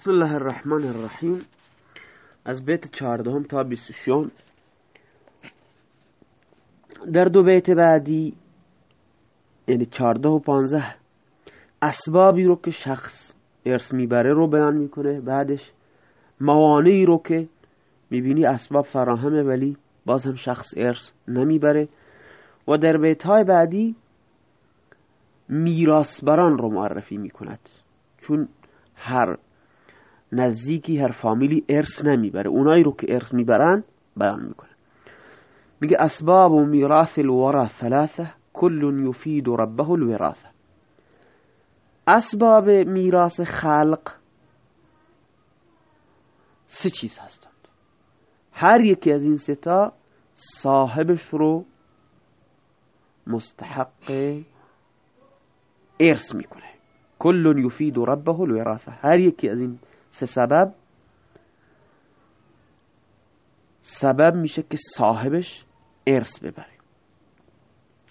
بسم الله الرحمن الرحیم از بیت چهاردهم تا بیستشون در دو بیت بعدی یعنی چهارده و پانزه اسبابی رو که شخص ارث می‌بره رو بیان می‌کنه بعدش موانعی رو که می‌بینی اسباب فراهمه ولی باز هم شخص ارث نمی‌بره و در بیت های بعدی میراسبران رو معرفی می‌کند چون هر نزدیکی هر فامیلی ارث نمی‌بره. اونایی رو که ارث می‌برن بیان می‌کنه میگه اسباب و میراث الورا ثلاثه کل یفید ربه الوراثه. اسباب میراث خلق سه چیز هستند. هر یکی از این ستا صاحبش رو مستحق ارث می‌کنه. کل یفید ربه الوراثه. هر یکی از این سه سبب. سبب میشه که صاحبش ارث ببره.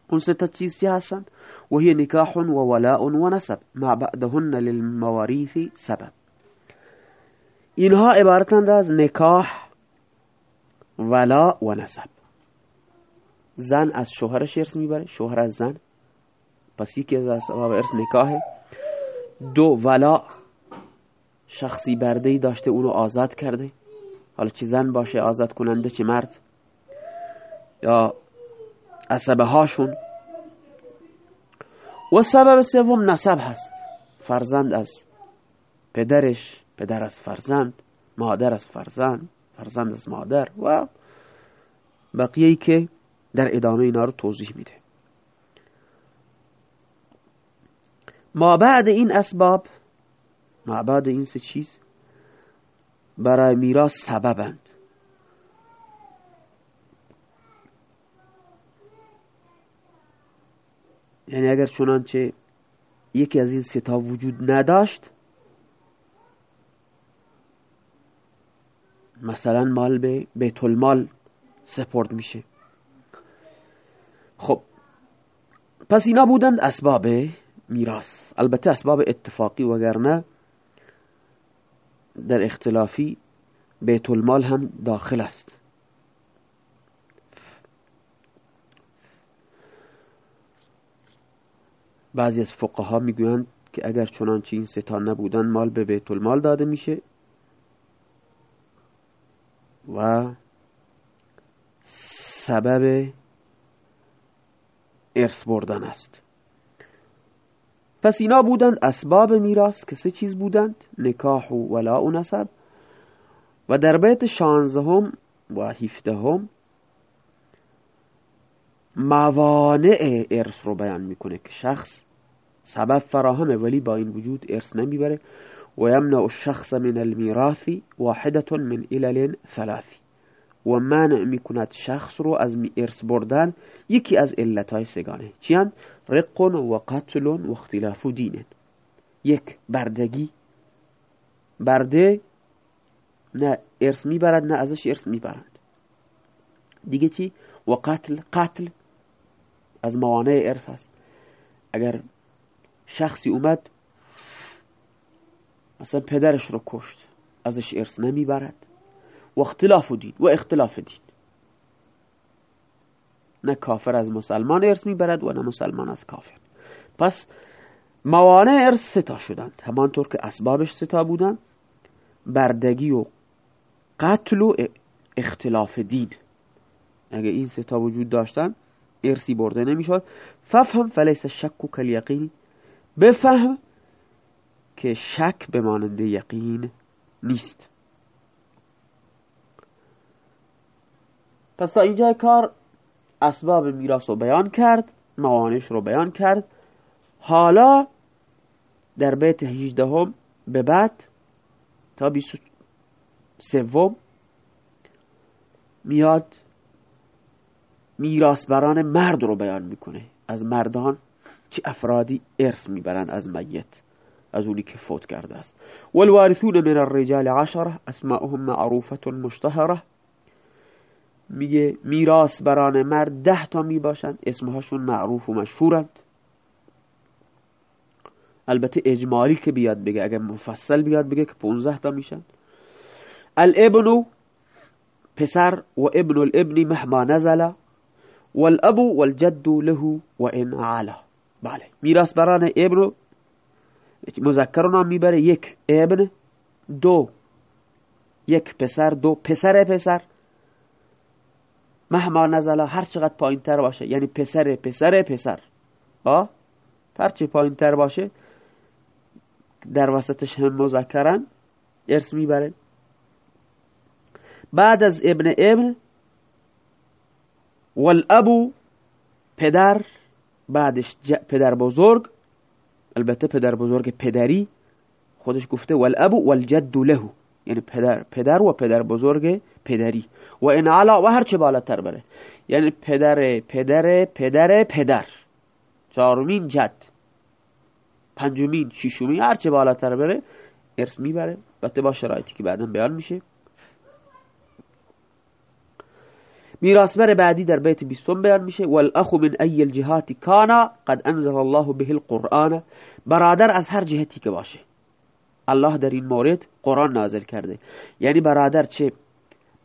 اون سه تا چیز چی هستن؟ و هی نکاح و ولاء و نسب. ما بعدهن للمواریث سبب. اینها عبارتند از نکاح ولا و نسب. زن از شوهرش ارث می‌بره شوهر از زن. پس یکی از اسباب ارث نکاحه. دو ولا شخصی برده داشته اونو آزاد کرده. حالا چه زن باشه آزاد کننده چه مرد؟ یا عصبه هاشون؟ و سبب سوم نسب هست. فرزند از پدرش پدر از فرزند مادر از فرزند فرزند از مادر و بقیه که در ادامه اینا رو توضیح میده. ما بعد این اسباب ما بعد این سه چیز برای میراث سببند. یعنی اگر چنانچه یکی از این ستا وجود نداشت مثلا مال به بیت المال سپرد میشه. خب پس اینا بودند اسباب میراث. البته اسباب اتفاقی وگرنه در اختلافی بیت المال هم داخل است. بعضی از فقها می‌گویند که اگر چنانچه این ستا نبودن مال به بیت المال داده میشه و سبب ارث بردن است. پس اینا بودند اسباب میراث که سه چیز بودند نکاح و ولا و نسب. و در بیت شانزدهم و هفدهم موانع ارث رو بیان می‌کنه که شخص سبب فراهمه ولی با این وجود ارث نمی‌بره. و یمنع الشخص من الميراث واحدة من علل ثلاثی. و منع می‌کند شخص رو از ارث بردن یکی از علتهای سگانه. چیان؟ رق و قتل و اختلاف دین یک بردگی. برده نه ارث می‌برد نه ازش ارث می‌برند. دیگه چی؟ و قتل قتل از موانع ارث هست. اگر شخصی اومد مثلا پدرش رو کشت ازش ارث نمی‌برد. و اختلاف دین و اختلاف دین نه کافر از مسلمان ارث می‌برد و نه مسلمان از کافر. پس موانع ارث ستا شدند. همانطور که اسبابش ستا بودند. بردگی و قتل و اختلاف دین اگه این ستا وجود داشتن ارسی برده نمی‌شد. ففهم فلیس شک و کل یقین بفهم که شک به ماننده یقین نیست. پس تا اینجا کار اسباب میراث رو بیان کرد موانش رو بیان کرد. حالا در بیت هجدهم به بعد تا بیست سوم میاد میراثبران مرد رو بیان می‌کنه. از مردان چه افرادی ارث می‌برن از میت؟ از اونی که فوت کرده است. والوارثون من الرجال عشره اسماؤهم معروفة مشتهره میگه میراث بران مرد ده تا می‌باشند اسمهاشون معروف و مشهورند. البته اجمالی که بیاد بگه اگر مفصل بیاد بگه که 15 تا میشن. الابن پسر و ابن الابن مهما نزل والاب والجد له و ان علا. بله میراث بران ابن مذکر نام می‌بره یک ابن دو یک پسر دو پسر پسر. مهما نزلا هر چقدر پایین تر باشه یعنی پسر پسر پسر. آه هر چی پایین تر باشه در وسطش هم مذکرن ارث می‌بره بعد از ابن ابن والابو پدر بعدش پدر بزرگ البته پدر بزرگ پدری خودش گفته والابو والجد له. یعنی پدر پدر و پدر بزرگ پدری. و این علا و هر چه بالاتر بره. یعنی پدر پدر پدر پدر. چهارمین جد. پنجمین ششمین هر چه بالاتر بره ارث می‌بره. البته با شرایطی که بعدا بیان میشه. میراثبر بعدی در بیت بیستم بیان میشه. والاخو من ای الجهات کانا قد انزل الله به القرآن. برادر از هر جهتی که باشه. الله در این مورد قرآن نازل کرده. یعنی برادر چه؟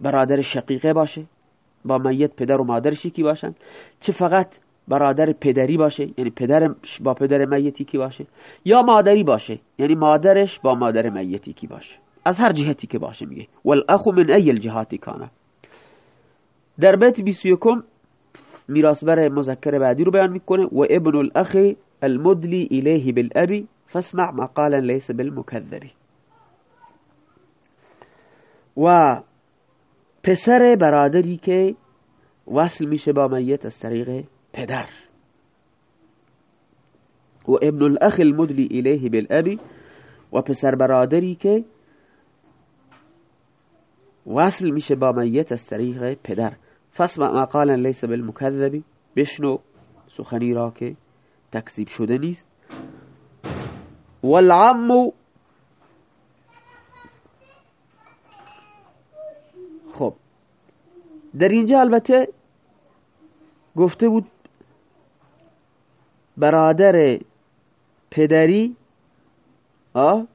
برادر شقیقه باشه. با میت پدر و مادرش یکی باشن؟ چه فقط برادر پدری باشه؟ یعنی پدر با پدر میتی کی باشه؟ یا مادری باشه؟ یعنی مادرش با مادر میتی کی باشه؟ از هر جهتی که باشه میگه. والاخو من ای الجهاتی کانه در بیت 21 میراث بر مذکر بعدی رو بیان می‌کنه. و ابن الاخ المدلی الیه بالابی فاسمع مقالا ليس بالمكذب. و پسر برادری که وصل میشه با میت از طریق پدر. و ابن الاخ المدلی الیه بالابی و پسر برادری که وصل میشه با میت از طریق پدر. فاسمع مقالا ليس بالمكذب. بشنو سخنی را که تکذیب شده نیست. والعم خب. در اینجا البته گفته بود برادر پدری آه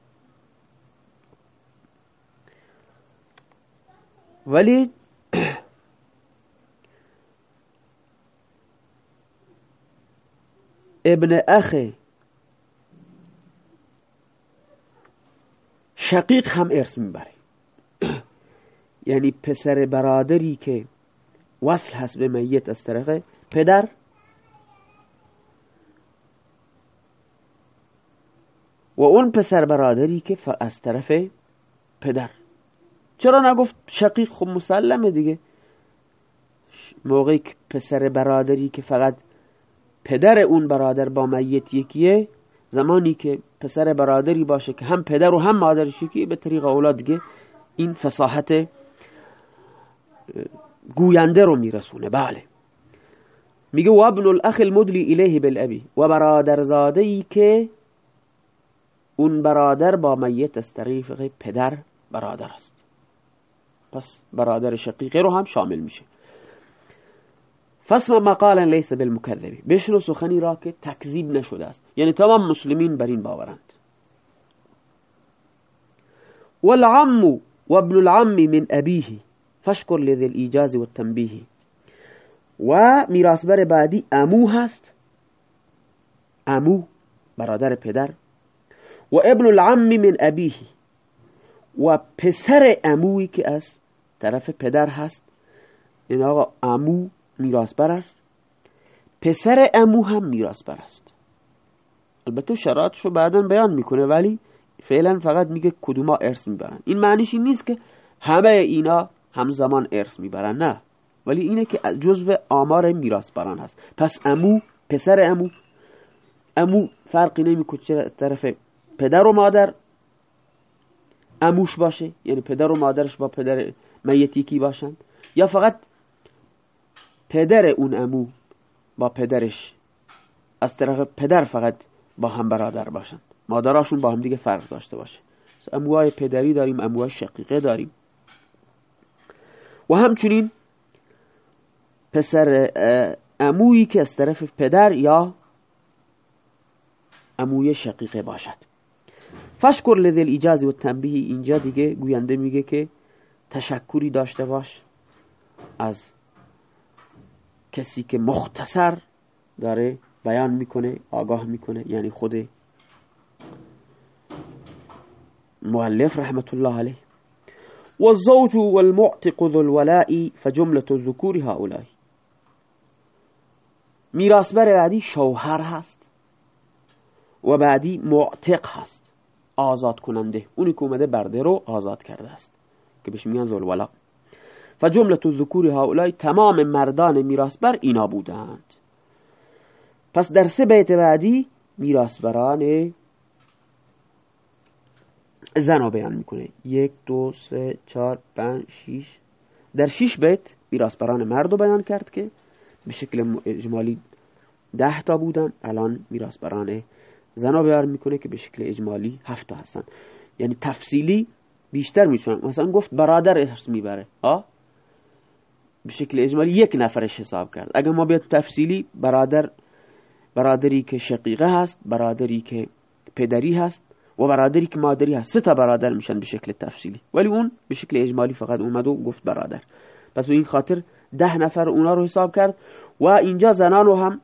ولی ابن اخ شقیق هم ارث می‌بره. یعنی پسر برادری که وصل هست به میت از طرف پدر و اون پسر برادری که از طرف پدر. چرا نگفت شقیق خب مسلمه دیگه؟ موقعی که پسر برادری که فقط پدر اون برادر با میت یکیه زمانی که پسر برادری باشه که هم پدر و هم مادرش یکی به طریق اولاد دیگه این فصاحت گوینده رو میرسونه. بله. میگه و ابن الاخ المدلی الیه بالابی و برادر زاده ای که اون برادر با میت از پدر برادر است. پس برادر شقیقه رو هم شامل میشه. فاسم مقالا لیس بالمکذبی. بشنو سخنی را که تکذیب نشده است. یعنی تمام مسلمین بر این باورند. والعم وابن العم من ابیه فشکر لذی الایجاز والتنبیه و میراثبر بعدی امو هست. امو برادر پدر. و ابن العم من ابیه و پسر اموی که از طرف پدر هست. این آقا امو میراثبر است. پسر امو هم میراثبر است. البته شرایطش رو بعدا بیان می‌کنه ولی فعلا فقط میگه کدوما ارث می‌برن. این معنیش این نیست که همه اینا همزمان ارث می‌برن نه. ولی اینه که جزو آمار میراثبران هست. پس امو پسر امو امو فرقی نمی‌کنه چه طرف پدر و مادر. اموش باشه یعنی پدر و مادرش با پدر میتی کی باشن. یا فقط پدر اون امو با پدرش. از طرف پدر فقط با هم برادر باشن مادراشون با هم دیگه فرق داشته باشه. اموهای پدری داریم اموهای شقیقه داریم. و همچنین پسر امویی که از طرف پدر یا اموی شقیقه باشد. فشکر لذل ایجازی و تنبیه اینجا دیگه گوینده میگه که تشکری داشته باش از کسی که مختصر داره بیان می‌کنه آگاه می‌کنه یعنی خود مؤلف رحمت الله عليه والزوج والمعتق ذو الولاء فجملة الذكور هؤلاء. میراثبر بعدی شوهر هست و بعدی معتق هست آزاد کننده اونی که اومده برده رو آزاد کرده است که بهش میگن ذوالولا فجملة الذکور هؤلاء تمام مردان میراثبر اینا بودند. پس در سه بیت بعدی میراثبران زن بیان می‌کنه. یک دو سه چهار پنج شیش. در شیش بیت میراثبران مرد رو بیان کرد که به شکل اجمالی ده تا بودن. الان میراثبران زن رو بیان می‌کنه که به شکل اجمالی هفت تا هستن. یعنی تفصیلی بیشتر می‌تونن مثلا گفت برادر ارث می‌بره. آه؟ به شکل اجمالی یک نفرش حساب کرد. اگر ما بیاد تفصیلی برادر برادری که شقیقه هست برادری که پدری هست و برادری که مادری هست سه تا برادر میشن به شکل تفصیلی. ولی اون به شکل اجمالی فقط اومد و گفت برادر. پس به این خاطر ده نفر اونا رو حساب کرد و اینجا زنان رو هم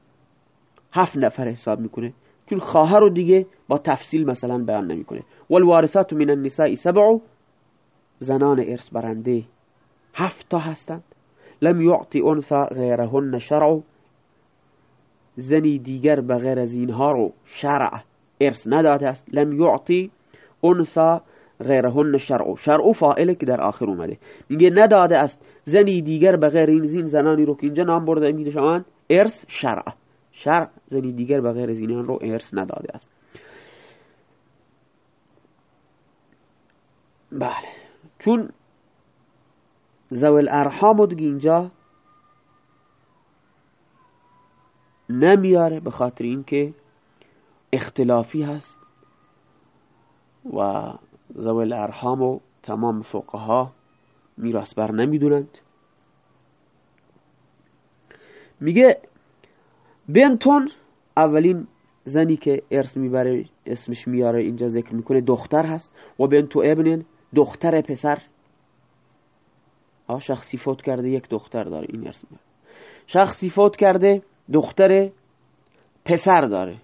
هفت نفر حساب می‌کنه. چون خواهر رو دیگه با تفصیل مثلا بیان نمی‌کنه. والوارثات من النساء سبع. زنان ارث برنده هفت تا هستند. لم يعطي انثى غیرهن شرع. زنی دیگر بغیر از اینها رو شرع ارث نداده است. لم یعطی انثا غیرهن شرع. شرع فائله که در آخر اومده. میگه نداده است. زنی دیگر بغیر این زین زنانی رو که اینجا نام برده شما ارث شرع. شرع زنی دیگر بغیر از اینان رو ارث نداده است. بله. چون زوال ارحام دیگه اینجا نمیاره به خاطر اینکه اختلافی هست و زوال ارحام و تمام فقها میراث بر نمی‌دونند. میگه بنتون اولین زنی که ارث می‌بره اسمش میاره اینجا ذکر می‌کنه دختر هست. و بنتو ابن دختر پسر. شخصی فوت کرده یک دختر داره این می‌بره شخصی فوت کرده دختر پسر داره.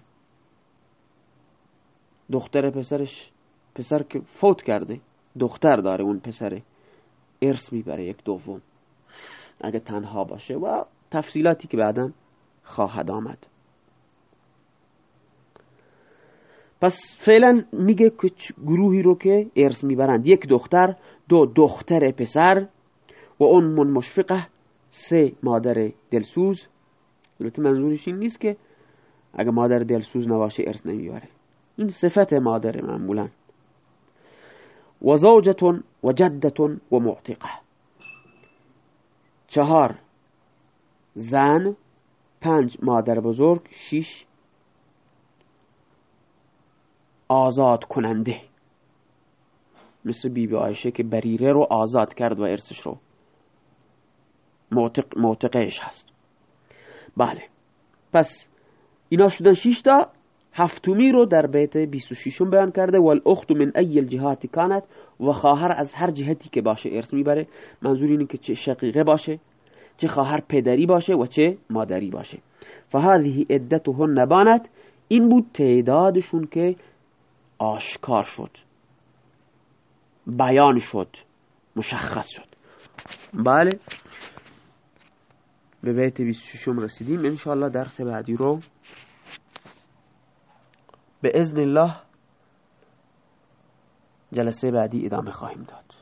دختر پسرش پسر که فوت کرده دختر داره اون پسر ارث می‌بره یک دوم. اگه تنها باشه و تفصیلاتی که بعدا خواهد آمد. پس فعلا میگه که گروهی رو که ارث می‌برند. یک دختر دو دختر پسر و من مشفقه سه مادر دلسوز. البته منظورش این نیست که اگه مادر دلسوز نباشه ارث نمی‌بره. این صفت مادر معمولا. و زوجت و جدت و معتقه. چهار زن پنج مادر بزرگ شیش آزاد کننده مثل بیبی بی آیشه که بریره رو آزاد کرد و ارثش رو معتق معتقهش هست. بله. پس اینا شدن شیش تا هفتمی رو در بیت 26 بیان کرده و الاخت من ای الجهات کانت و خواهر از هر جهتی که باشه ارث می‌بره. منظور اینه که چه شقیقه باشه چه خواهر پدری باشه و چه مادری باشه. فهذه عدتهن نبانت این بود تعدادشون که آشکار شد. بیان شد. مشخص شد. بله. به بیت 26 رسیدیم. انشاءالله درس بعدی رو به ازن الله جلسه بعدی ادامه خواهیم داد.